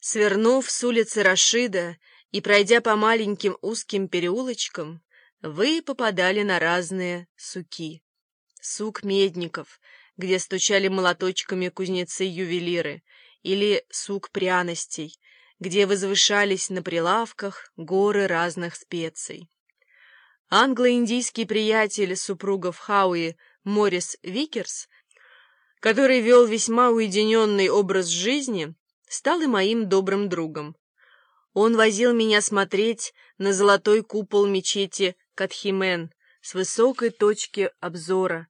Свернув с улицы Рашида и пройдя по маленьким узким переулочкам, вы попадали на разные суки. Сук медников, где стучали молоточками кузнецы-ювелиры, или сук пряностей, где возвышались на прилавках горы разных специй. Англо-индийский приятель супругов Хауи Морис Викерс, который вел весьма уединенный образ жизни, стал и моим добрым другом. Он возил меня смотреть на золотой купол мечети Катхимен с высокой точки обзора,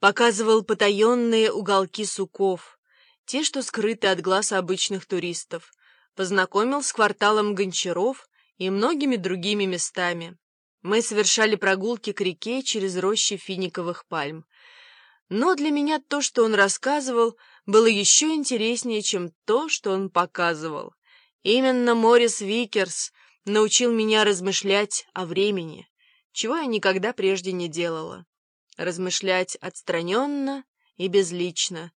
показывал потаенные уголки суков, те, что скрыты от глаз обычных туристов, познакомил с кварталом Гончаров и многими другими местами. Мы совершали прогулки к реке через рощи финиковых пальм. Но для меня то, что он рассказывал, было еще интереснее, чем то, что он показывал. Именно Морис Викерс научил меня размышлять о времени, чего я никогда прежде не делала. Размышлять отстраненно и безлично.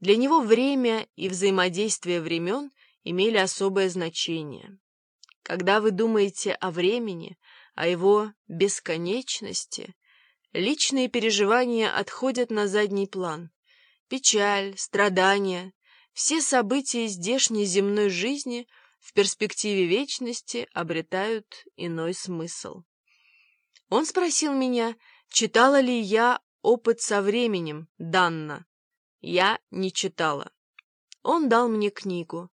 Для него время и взаимодействие времен имели особое значение. Когда вы думаете о времени, о его бесконечности, личные переживания отходят на задний план. Печаль, страдания, все события здешней земной жизни в перспективе вечности обретают иной смысл. Он спросил меня, читала ли я «Опыт со временем» Данна. Я не читала. Он дал мне книгу.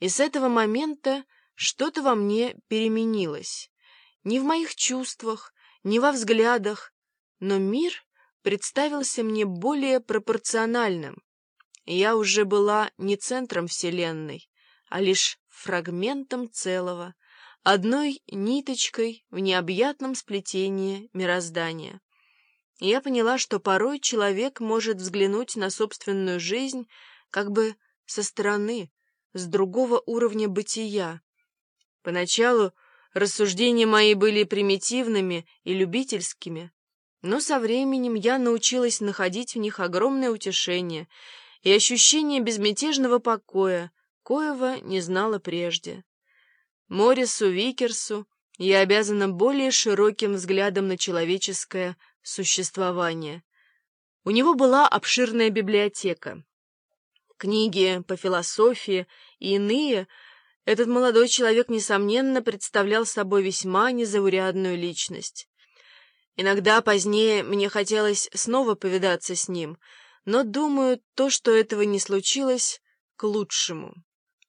И с этого момента что-то во мне переменилось. Не в моих чувствах, не во взглядах, но мир представился мне более пропорциональным. Я уже была не центром Вселенной, а лишь фрагментом целого, одной ниточкой в необъятном сплетении мироздания. Я поняла, что порой человек может взглянуть на собственную жизнь как бы со стороны, с другого уровня бытия. Поначалу рассуждения мои были примитивными и любительскими, но со временем я научилась находить в них огромное утешение и ощущение безмятежного покоя, коего не знала прежде. Морису Викерсу я обязана более широким взглядом на человеческое существование. У него была обширная библиотека. Книги по философии и иные этот молодой человек, несомненно, представлял собой весьма незаурядную личность. Иногда позднее мне хотелось снова повидаться с ним, но, думаю, то, что этого не случилось, к лучшему.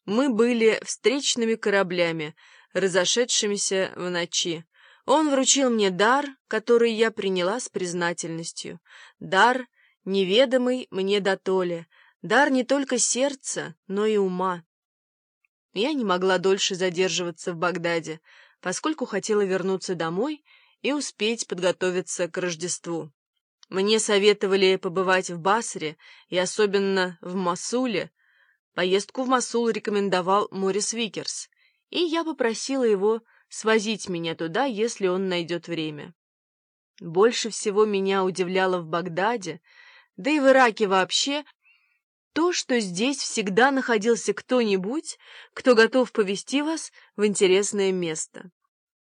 Мы были встречными кораблями, разошедшимися в ночи. Он вручил мне дар, который я приняла с признательностью. Дар, неведомый мне дотоле, дар не только сердца, но и ума. Я не могла дольше задерживаться в Багдаде, поскольку хотела вернуться домой и успеть подготовиться к Рождеству. Мне советовали побывать в Басре и особенно в Мосуле, Поездку в Мосул рекомендовал Морис Викерс, и я попросила его свозить меня туда, если он найдет время. Больше всего меня удивляло в Багдаде, да и в Ираке вообще, то, что здесь всегда находился кто-нибудь, кто готов повести вас в интересное место.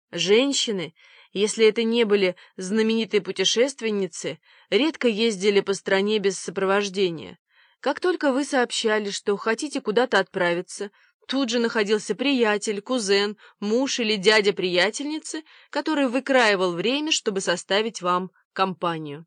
Женщины, если это не были знаменитые путешественницы, редко ездили по стране без сопровождения. Как только вы сообщали, что хотите куда-то отправиться, тут же находился приятель, кузен, муж или дядя приятельницы, который выкраивал время, чтобы составить вам компанию.